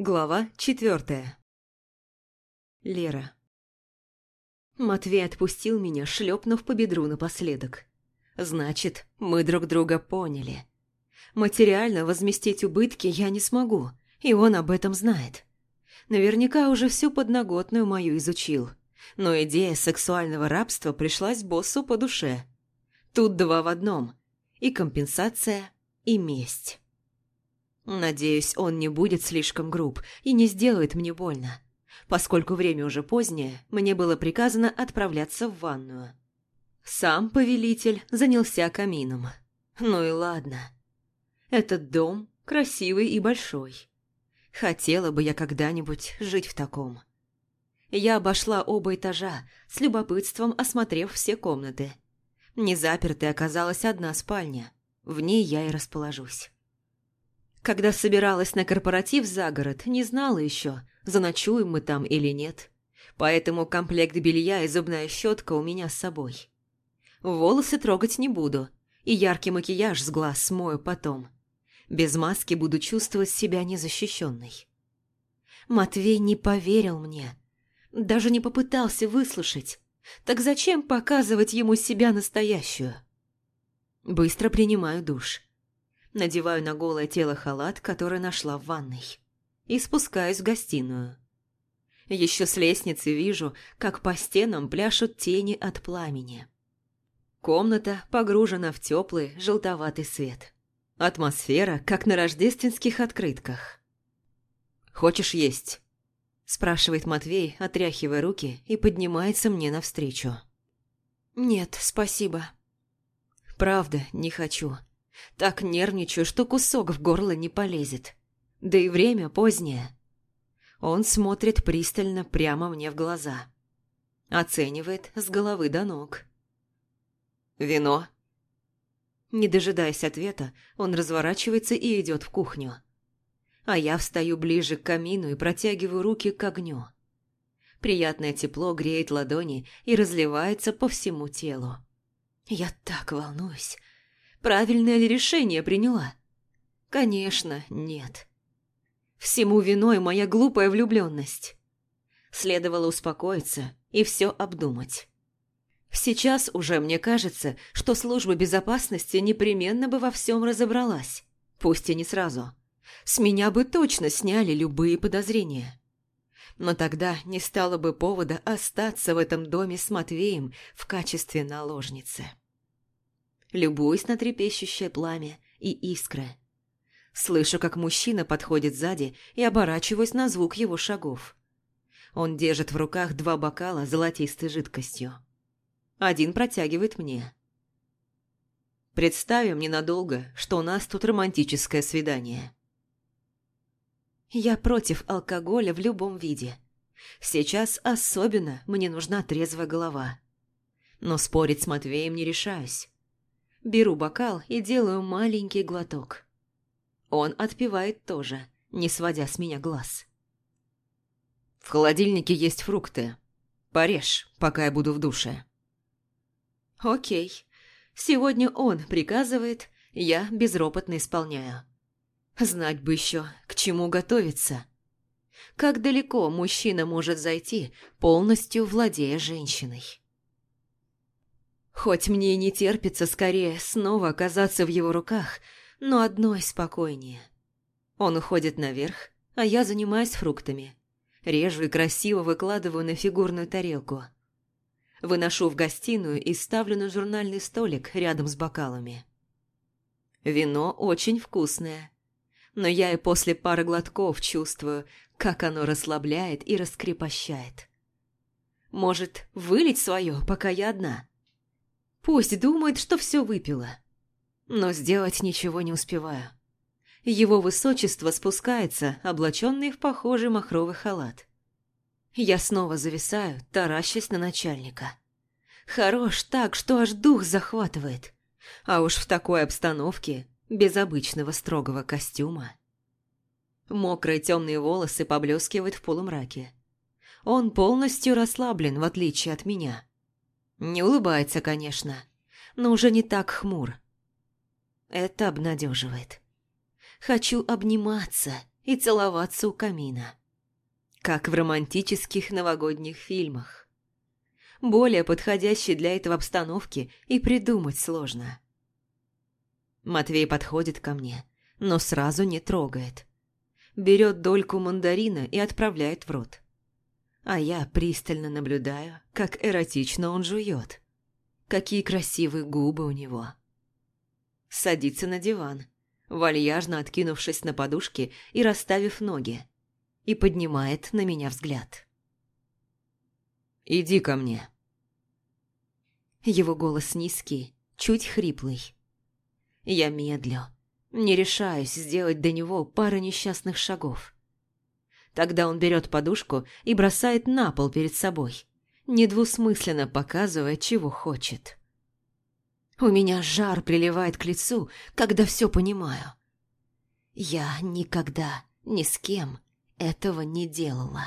Глава четвертая. Лера. Матвей отпустил меня, шлепнув по бедру напоследок. Значит, мы друг друга поняли. Материально возместить убытки я не смогу, и он об этом знает. Наверняка уже всю подноготную мою изучил. Но идея сексуального рабства пришлась боссу по душе. Тут два в одном. И компенсация, и месть. Надеюсь, он не будет слишком груб и не сделает мне больно. Поскольку время уже позднее, мне было приказано отправляться в ванную. Сам повелитель занялся камином. Ну и ладно. Этот дом красивый и большой. Хотела бы я когда-нибудь жить в таком. Я обошла оба этажа, с любопытством осмотрев все комнаты. Незапертой оказалась одна спальня. В ней я и расположусь. Когда собиралась на корпоратив за город, не знала еще, заночуем мы там или нет. Поэтому комплект белья и зубная щетка у меня с собой. Волосы трогать не буду, и яркий макияж с глаз смою потом. Без маски буду чувствовать себя незащищенной. Матвей не поверил мне, даже не попытался выслушать. Так зачем показывать ему себя настоящую? Быстро принимаю душ. Надеваю на голое тело халат, который нашла в ванной. И спускаюсь в гостиную. Еще с лестницы вижу, как по стенам пляшут тени от пламени. Комната погружена в теплый желтоватый свет. Атмосфера, как на рождественских открытках. «Хочешь есть?» спрашивает Матвей, отряхивая руки и поднимается мне навстречу. «Нет, спасибо». «Правда, не хочу. Так нервничаю, что кусок в горло не полезет. Да и время позднее». Он смотрит пристально прямо мне в глаза. Оценивает с головы до ног. «Вино?» Не дожидаясь ответа, он разворачивается и идет в кухню а я встаю ближе к камину и протягиваю руки к огню. Приятное тепло греет ладони и разливается по всему телу. Я так волнуюсь. Правильное ли решение приняла? Конечно, нет. Всему виной моя глупая влюбленность. Следовало успокоиться и все обдумать. Сейчас уже мне кажется, что служба безопасности непременно бы во всем разобралась, пусть и не сразу. С меня бы точно сняли любые подозрения. Но тогда не стало бы повода остаться в этом доме с Матвеем в качестве наложницы. Любуюсь на трепещущее пламя и искры. Слышу, как мужчина подходит сзади и оборачиваюсь на звук его шагов. Он держит в руках два бокала золотистой жидкостью. Один протягивает мне. Представим ненадолго, что у нас тут романтическое свидание. Я против алкоголя в любом виде. Сейчас особенно мне нужна трезвая голова. Но спорить с Матвеем не решаюсь. Беру бокал и делаю маленький глоток. Он отпивает тоже, не сводя с меня глаз. В холодильнике есть фрукты. Порежь, пока я буду в душе. Окей. Сегодня он приказывает, я безропотно исполняю. Знать бы еще, к чему готовиться. Как далеко мужчина может зайти, полностью владея женщиной. Хоть мне и не терпится скорее снова оказаться в его руках, но одной спокойнее. Он уходит наверх, а я занимаюсь фруктами. Режу и красиво выкладываю на фигурную тарелку. Выношу в гостиную и ставлю на журнальный столик рядом с бокалами. Вино очень вкусное но я и после пары глотков чувствую, как оно расслабляет и раскрепощает. Может, вылить свое, пока я одна? Пусть думает, что все выпила. Но сделать ничего не успеваю. Его высочество спускается, облаченный в похожий махровый халат. Я снова зависаю, таращась на начальника. Хорош так, что аж дух захватывает. А уж в такой обстановке без обычного строгого костюма. Мокрые темные волосы поблескивают в полумраке. Он полностью расслаблен, в отличие от меня. Не улыбается, конечно, но уже не так хмур. Это обнадеживает. Хочу обниматься, и целоваться у камина. Как в романтических новогодних фильмах. Более подходящей для этого обстановки и придумать сложно. Матвей подходит ко мне, но сразу не трогает. Берет дольку мандарина и отправляет в рот. А я пристально наблюдаю, как эротично он жует. Какие красивые губы у него. Садится на диван, вальяжно откинувшись на подушке и расставив ноги, и поднимает на меня взгляд. «Иди ко мне». Его голос низкий, чуть хриплый. Я медлю, не решаюсь сделать до него пару несчастных шагов. Тогда он берет подушку и бросает на пол перед собой, недвусмысленно показывая, чего хочет. У меня жар приливает к лицу, когда все понимаю. Я никогда ни с кем этого не делала.